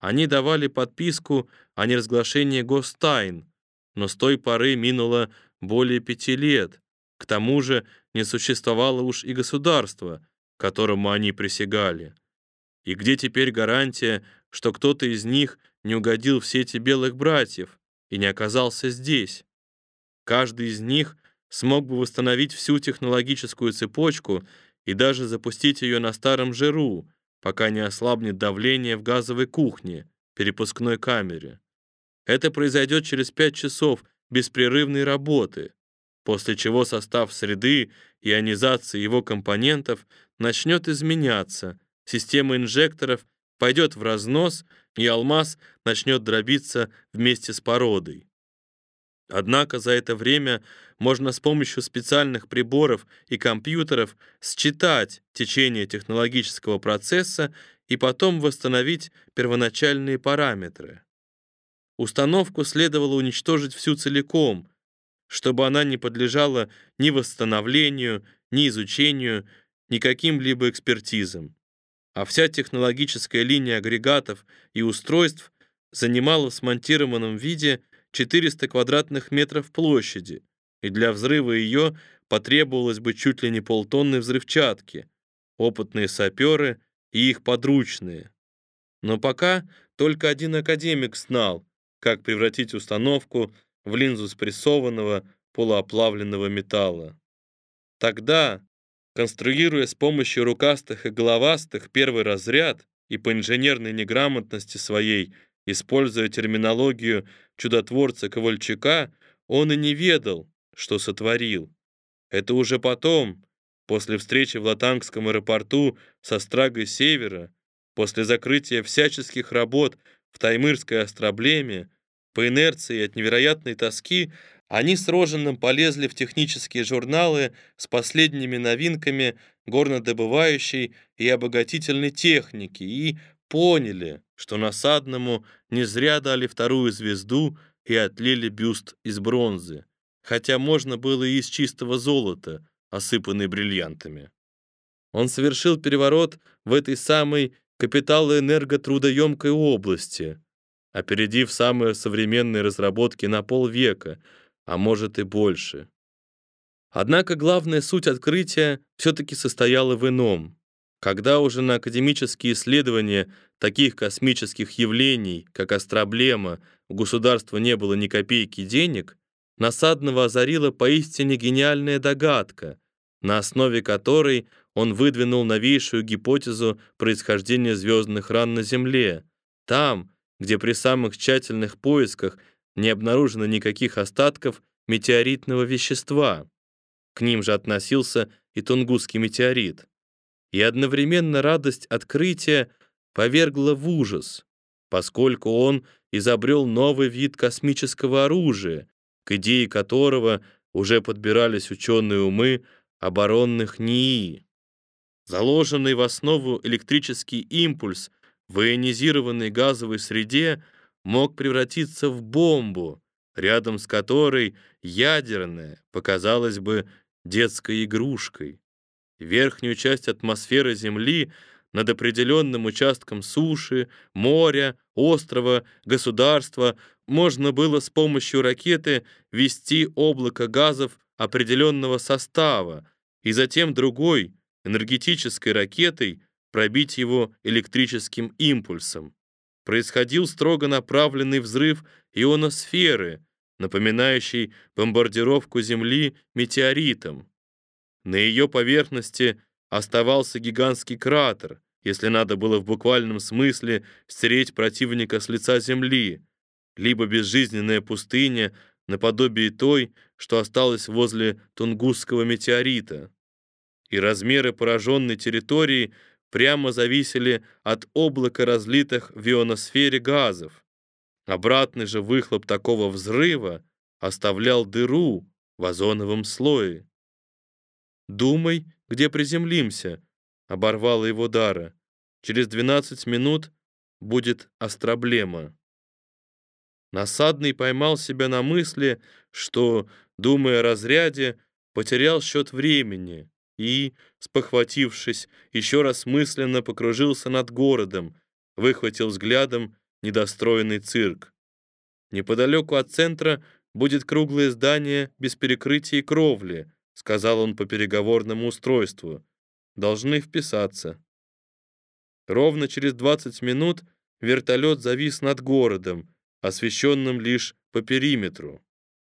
Они давали подписку о неразглашении гостайн, но с той поры минуло более пяти лет. К тому же не существовало уж и государства, которому они присягали. И где теперь гарантия, что кто-то из них не угодил в сети белых братьев и не оказался здесь? Каждый из них смог бы восстановить всю технологическую цепочку и даже запустить ее на старом жиру, пока не ослабнет давление в газовой кухне, перепускной камере. Это произойдет через 5 часов беспрерывной работы, после чего состав среды, ионизации его компонентов начнет изменяться, система инжекторов пойдет в разнос, и алмаз начнет дробиться вместе с породой. Однако за это время можно с помощью специальных приборов и компьютеров считать течение технологического процесса и потом восстановить первоначальные параметры. Установку следовало уничтожить всю целиком, чтобы она не подлежала ни восстановлению, ни изучению, ни каким-либо экспертизам. А вся технологическая линия агрегатов и устройств занимала в смонтированном виде 400 квадратных метров площади, и для взрыва ее потребовалось бы чуть ли не полтонны взрывчатки, опытные саперы и их подручные. Но пока только один академик знал, как превратить установку в линзу спрессованного полуоплавленного металла. Тогда, конструируя с помощью рукастых и головастых первый разряд и по инженерной неграмотности своей, используя терминологию чудотворца Ковальчука, он и не ведал, что сотворил. Это уже потом, после встречи в Латангском аэропорту со Страгой Севера, после закрытия всяческих работ в Таймырской остроблеме, по инерции от невероятной тоски, они с Роженым полезли в технические журналы с последними новинками горнодобывающей и обогатительной техники и поняли, что насадному не зря дали вторую звезду и отлили бюст из бронзы, хотя можно было и из чистого золота, осыпанный бриллиантами. Он совершил переворот в этой самой капиталоэнерготрудоемкой области, опередив самые современные разработки на полвека, а может и больше. Однако главная суть открытия все-таки состояла в ином. Когда уже на академические исследования таких космических явлений, как астроблема, у государства не было ни копейки денег, Насадного озарила поистине гениальная догадка, на основе которой он выдвинул новейшую гипотезу происхождения звездных ран на Земле, там, где при самых тщательных поисках не обнаружено никаких остатков метеоритного вещества. К ним же относился и Тунгусский метеорит. И одновременно радость открытия повергла в ужас, поскольку он изобрел новый вид космического оружия, к идее которого уже подбирались ученые умы оборонных НИИ. Заложенный в основу электрический импульс в ионизированной газовой среде мог превратиться в бомбу, рядом с которой ядерная показалась бы детской игрушкой. Верхнюю часть атмосферы Земли над определенным участком суши, моря, острова, государства можно было с помощью ракеты вести облако газов определенного состава, и затем другой, энергетической ракетой пробить его электрическим импульсом. Происходил строго направленный взрыв ионосферы, напоминающий бомбардировку Земли метеоритом. На ее поверхности оставался гигантский кратер, если надо было в буквальном смысле стереть противника с лица земли, либо безжизненная пустыня наподобие той, что осталась возле Тунгусского метеорита. И размеры пораженной территории прямо зависели от облака разлитых в ионосфере газов. Обратный же выхлоп такого взрыва оставлял дыру в озоновом слое. «Думай, где приземлимся», — оборвала его Дара. «Через 12 минут будет остроблема». Насадный поймал себя на мысли, что, думая о разряде, потерял счет времени и, спохватившись, еще раз мысленно покружился над городом, выхватил взглядом недостроенный цирк. Неподалеку от центра будет круглое здание без перекрытия и кровли, сказал он по переговорному устройству. Должны вписаться. Ровно через 20 минут вертолет завис над городом, освещенным лишь по периметру.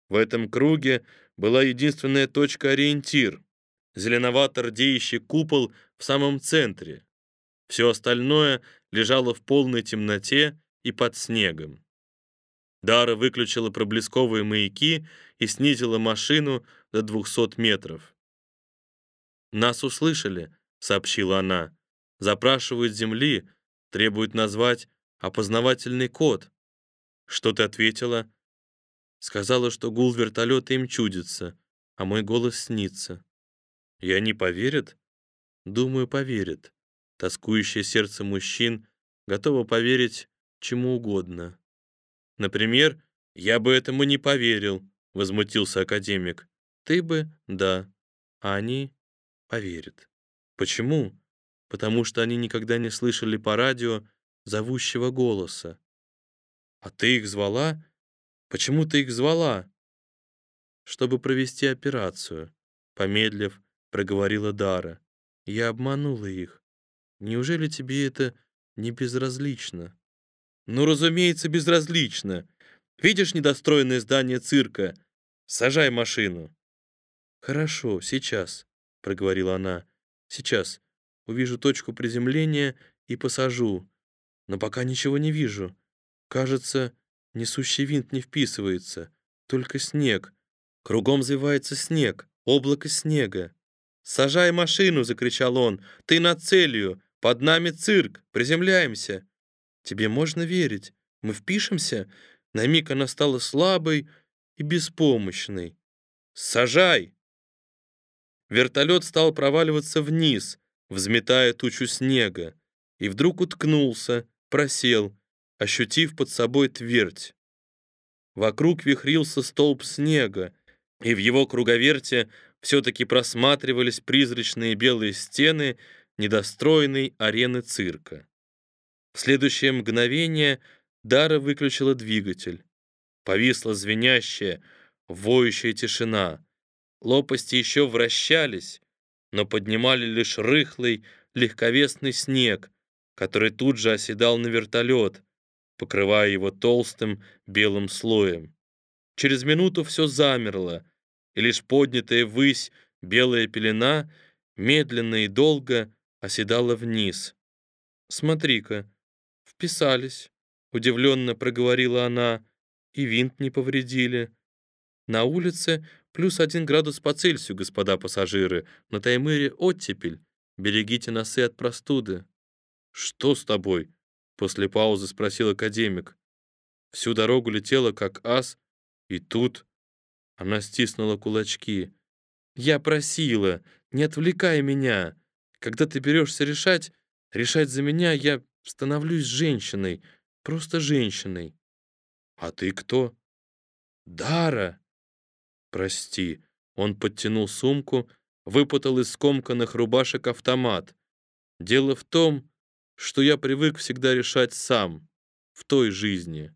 В этом круге была единственная точка-ориентир — зеленовато-рдеющий купол в самом центре. Все остальное лежало в полной темноте и под снегом. Дара выключила проблесковые маяки и снизила машину до 200 метров. «Нас услышали», — сообщила она. «Запрашивают земли, требуют назвать опознавательный код». «Что ты ответила?» «Сказала, что гул вертолета им чудится, а мой голос снится». «И они поверят?» «Думаю, поверят». Тоскующее сердце мужчин готово поверить чему угодно. Например, я бы этому не поверил, возмутился академик. Ты бы, да, а они поверят. Почему? Потому что они никогда не слышали по радио зовущего голоса. А ты их звала? Почему ты их звала? Чтобы провести операцию, помедлив, проговорила Дара. Я обманула их. Неужели тебе это не безразлично? Ну, разумеется, безразлично. Видишь недостроенное здание цирка? Сажай машину. Хорошо, сейчас, проговорила она. Сейчас. Увижу точку приземления и посажу. Но пока ничего не вижу. Кажется, несущий винт не вписывается. Только снег. Кругом завивается снег, облако снега. «Сажай машину!» — закричал он. «Ты над целью! Под нами цирк! Приземляемся!» Тебе можно верить. Мы впишемся?» На миг она стала слабой и беспомощной. «Сажай!» Вертолет стал проваливаться вниз, взметая тучу снега, и вдруг уткнулся, просел, ощутив под собой твердь. Вокруг вихрился столб снега, и в его круговерте все-таки просматривались призрачные белые стены недостроенной арены цирка. В следующее мгновение Дара выключила двигатель. Повисла звенящая, воющая тишина. Лопасти еще вращались, но поднимали лишь рыхлый, легковесный снег, который тут же оседал на вертолет, покрывая его толстым белым слоем. Через минуту все замерло, и лишь поднятая ввысь белая пелена медленно и долго оседала вниз. «Смотри-ка», «Вписались», — удивленно проговорила она, «и винт не повредили. На улице плюс один градус по Цельсию, господа пассажиры, на Таймыре оттепель. Берегите носы от простуды». «Что с тобой?» — после паузы спросил академик. Всю дорогу летела как ас, и тут она стиснула кулачки. «Я просила, не отвлекай меня. Когда ты берешься решать, решать за меня, я становлюсь женщиной, просто женщиной. А ты кто? Дара. Прости. Он подтянул сумку, выпутал из скомканных рубашек автомат. Дело в том, что я привык всегда решать сам, в той жизни.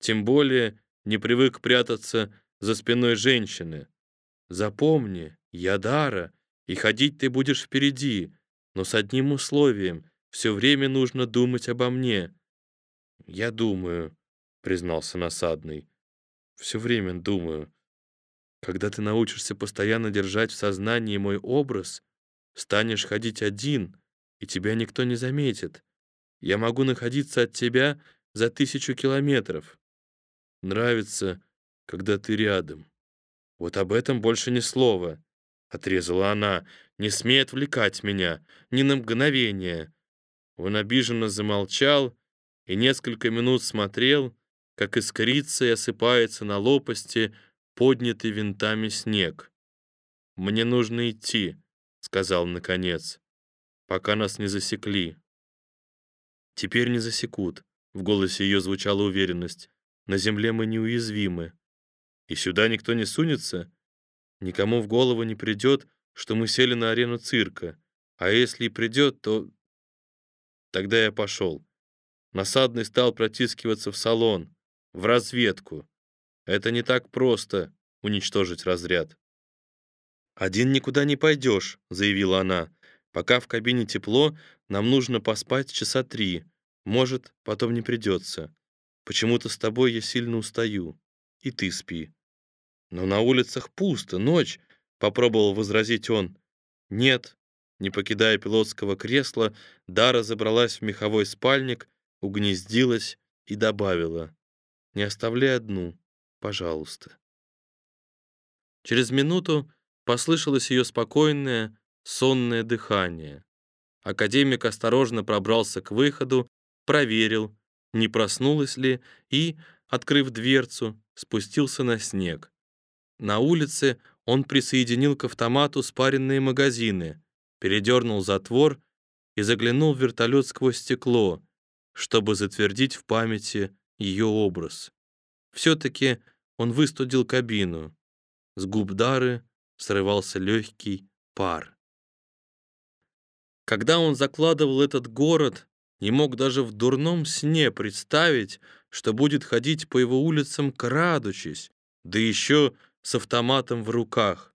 Тем более не привык прятаться за спиной женщины. Запомни, я Дара, И ходить ты будешь впереди, но с одним условием — все время нужно думать обо мне». «Я думаю», — признался насадный. «Все время думаю. Когда ты научишься постоянно держать в сознании мой образ, станешь ходить один, и тебя никто не заметит. Я могу находиться от тебя за тысячу километров. Нравится, когда ты рядом. Вот об этом больше ни слова. Отрезала она. Не смей отвлекать меня, ни на мгновение. Он обиженно замолчал и несколько минут смотрел, как искрится и осыпается на лопасти поднятый винтами снег. «Мне нужно идти», — сказал наконец, — «пока нас не засекли». «Теперь не засекут», — в голосе ее звучала уверенность. «На земле мы неуязвимы. И сюда никто не сунется? Никому в голову не придет, что мы сели на арену цирка. А если и придет, то... Тогда я пошел. Насадный стал протискиваться в салон, в разведку. Это не так просто — уничтожить разряд. «Один никуда не пойдешь», — заявила она. «Пока в кабине тепло, нам нужно поспать часа три. Может, потом не придется. Почему-то с тобой я сильно устаю. И ты спи». «Но на улицах пусто, ночь», — попробовал возразить он. «Нет». Не покидая пилотского кресла, Дара забралась в меховой спальник, угнездилась и добавила. «Не оставляй одну, пожалуйста». Через минуту послышалось ее спокойное, сонное дыхание. Академик осторожно пробрался к выходу, проверил, не проснулась ли, и, открыв дверцу, спустился на снег. На улице он присоединил к автомату спаренные магазины, передернул затвор и заглянул в вертолет сквозь стекло, чтобы затвердить в памяти ее образ. Все-таки он выстудил кабину. С губ Дары срывался легкий пар. Когда он закладывал этот город, не мог даже в дурном сне представить, что будет ходить по его улицам крадучись, да еще с автоматом в руках.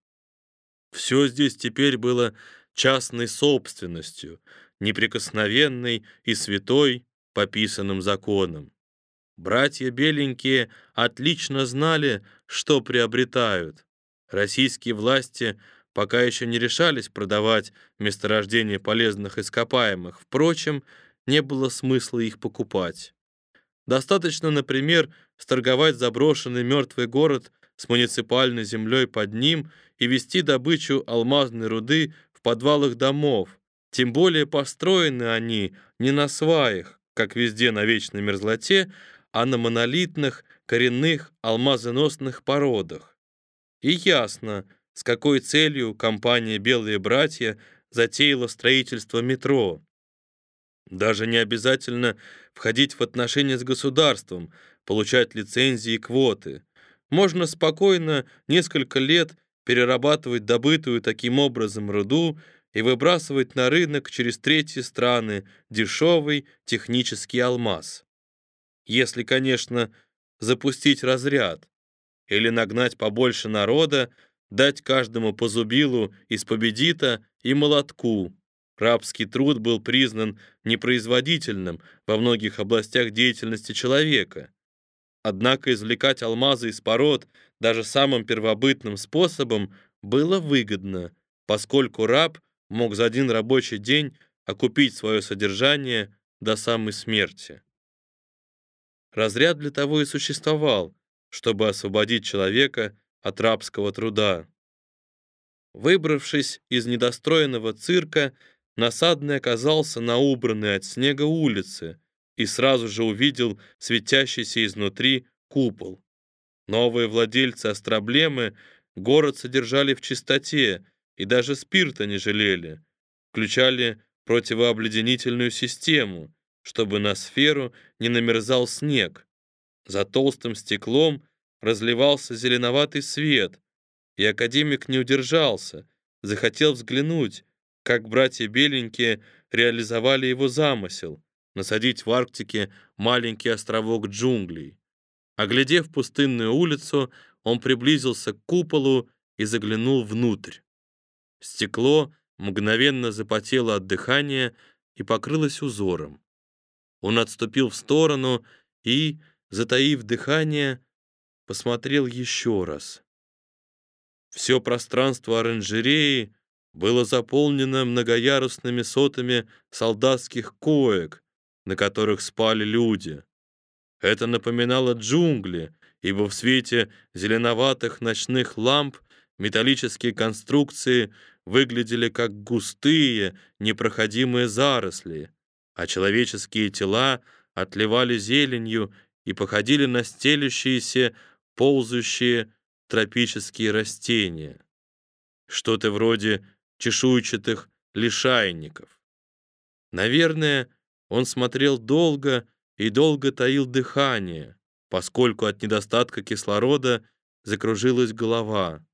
Все здесь теперь было частной собственностью, неприкосновенной и святой по писанным законам. Братья Беленькие отлично знали, что приобретают. Российские власти пока еще не решались продавать месторождения полезных ископаемых. Впрочем, не было смысла их покупать. Достаточно, например, сторговать заброшенный мертвый город с муниципальной землей под ним и вести добычу алмазной руды в подвалах домов. Тем более построены они не на сваях, как везде на вечной мерзлоте, а на монолитных, коренных алмазоносных породах. И ясно, с какой целью компания «Белые братья» затеяла строительство метро. Даже не обязательно входить в отношения с государством, получать лицензии и квоты. Можно спокойно несколько лет перерабатывать добытую таким образом руду и выбрасывать на рынок через третьи страны дешевый технический алмаз. Если, конечно, запустить разряд, или нагнать побольше народа, дать каждому по зубилу из победита и молотку. Рабский труд был признан непроизводительным во многих областях деятельности человека. Однако извлекать алмазы из пород даже самым первобытным способом было выгодно, поскольку раб мог за один рабочий день окупить свое содержание до самой смерти. Разряд для того и существовал, чтобы освободить человека от рабского труда. Выбравшись из недостроенного цирка, насадный оказался на убранной от снега улице и сразу же увидел светящийся изнутри купол. Новые владельцы Остроблемы город содержали в чистоте и даже спирта не жалели. Включали противообледенительную систему, чтобы на сферу не намерзал снег, за толстым стеклом разливался зеленоватый свет, и академик не удержался, захотел взглянуть, как братья Беленькие реализовали его замысел — насадить в Арктике маленький островок джунглей. Оглядев пустынную улицу, он приблизился к куполу и заглянул внутрь. Стекло мгновенно запотело от дыхания и покрылось узором. Он отступил в сторону и, затаив дыхание, посмотрел еще раз. Все пространство оранжереи было заполнено многоярусными сотами солдатских коек, на которых спали люди. Это напоминало джунгли, ибо в свете зеленоватых ночных ламп металлические конструкции выглядели как густые, непроходимые заросли, а человеческие тела отливали зеленью и походили на стелющиеся, ползающие тропические растения. Что-то вроде чешуйчатых лишайников. Наверное, он смотрел долго и долго таил дыхание, поскольку от недостатка кислорода закружилась голова.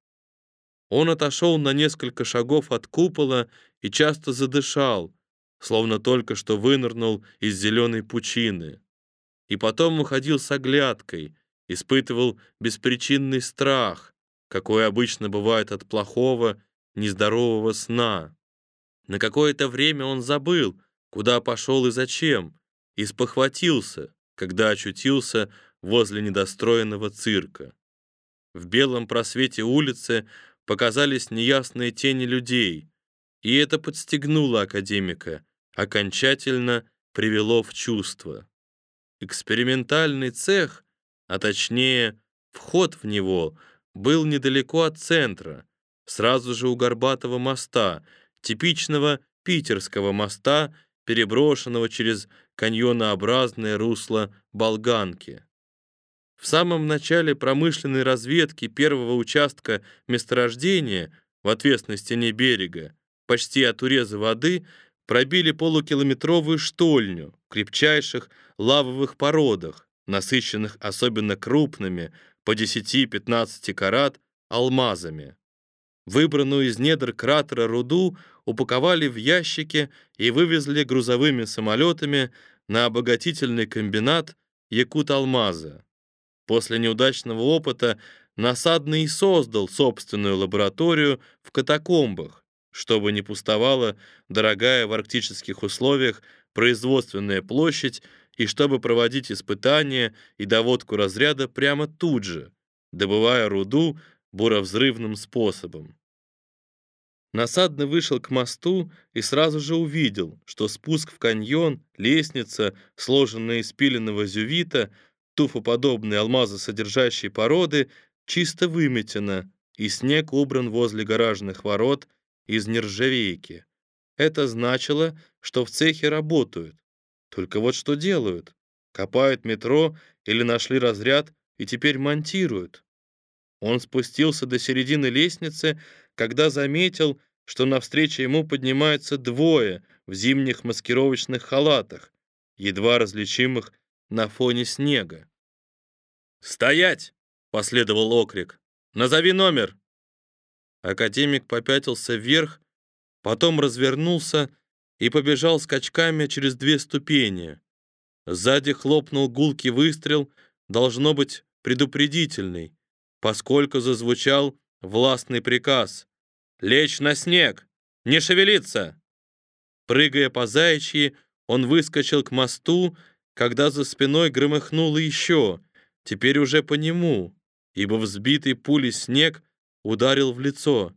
Он отошел на несколько шагов от купола и часто задышал, словно только что вынырнул из зеленой пучины. И потом уходил с оглядкой, испытывал беспричинный страх, какой обычно бывает от плохого, нездорового сна. На какое-то время он забыл, куда пошел и зачем, и спохватился, когда очутился возле недостроенного цирка. В белом просвете улицы показались неясные тени людей, и это подстегнуло академика, окончательно привело в чувство. Экспериментальный цех, а точнее вход в него, был недалеко от центра, сразу же у Горбатого моста, типичного питерского моста, переброшенного через каньонообразное русло Болганки. В самом начале промышленной разведки первого участка месторождения в отвесной стене берега, почти от уреза воды, пробили полукилометровую штольню в крепчайших лавовых породах, насыщенных особенно крупными, по 10-15 карат, алмазами. Выбранную из недр кратера руду упаковали в ящики и вывезли грузовыми самолетами на обогатительный комбинат Якут-Алмаза. После неудачного опыта Насадный создал собственную лабораторию в катакомбах, чтобы не пустовала дорогая в арктических условиях производственная площадь и чтобы проводить испытания и доводку разряда прямо тут же, добывая руду буровзрывным способом. Насадно вышел к мосту и сразу же увидел, что спуск в каньон, лестница, сложенная из пиленного зювита, туфоподобные алмазосодержащие породы, чисто выметена, и снег убран возле гаражных ворот из нержавейки. Это значило, что в цехе работают. Только вот что делают? Копают метро или нашли разряд и теперь монтируют. Он спустился до середины лестницы, когда заметил, что навстречу ему поднимаются двое в зимних маскировочных халатах, едва различимых на фоне снега. «Стоять!» — последовал окрик. «Назови номер!» Академик попятился вверх, потом развернулся и побежал скачками через две ступени. Сзади хлопнул гулкий выстрел, должно быть предупредительный, поскольку зазвучал властный приказ «Лечь на снег! Не шевелиться!» Прыгая по заячьи, он выскочил к мосту, когда за спиной громыхнуло еще, теперь уже по нему, ибо взбитый пулей снег ударил в лицо.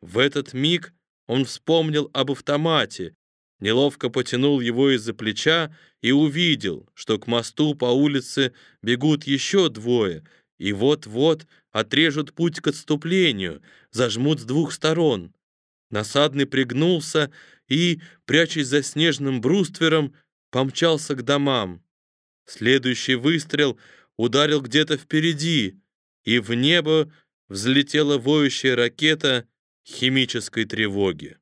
В этот миг он вспомнил об автомате, неловко потянул его из-за плеча и увидел, что к мосту по улице бегут еще двое, и вот-вот отрежут путь к отступлению, зажмут с двух сторон. Насадный пригнулся и, прячась за снежным бруствером, помчался к домам. Следующий выстрел ударил где-то впереди, и в небо взлетела воющая ракета химической тревоги.